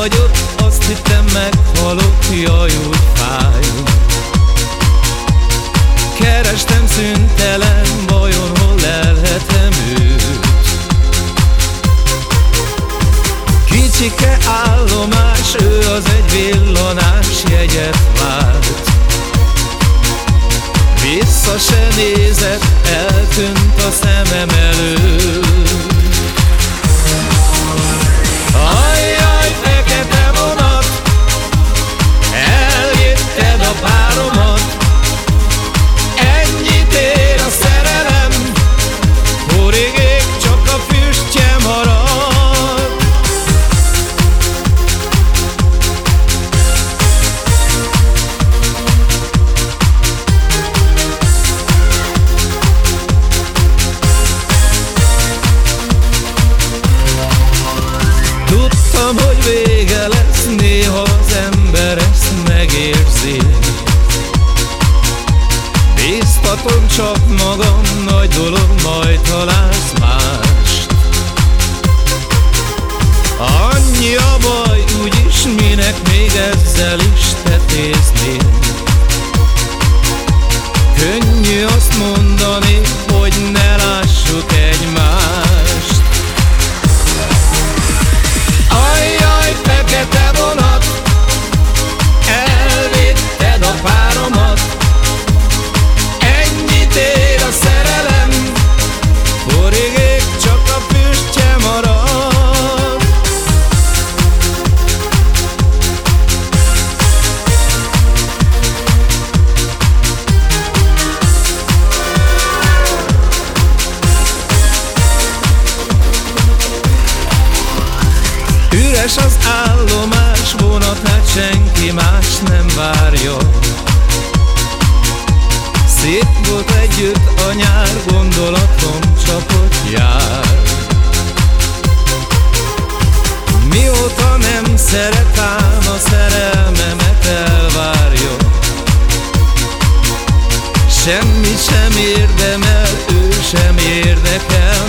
vagyok, azt hittem meghalok, jaj, úgy fáj. Kerestem szüntelen, vajon hol lelhetem őt? Kicsike állomás, ő az egy villanás jegyet vált. Vissza se nézett, eltűnt a szemem előtt. Magam, nagy dolog, majd találsz Üres az állomás vonat, hát senki más nem várja. Szép volt együtt a nyár, gondolatom csak ott jár. Mióta nem szeret ám a szerelmemet elvárja. Semmi sem érdemel, ő sem érdekel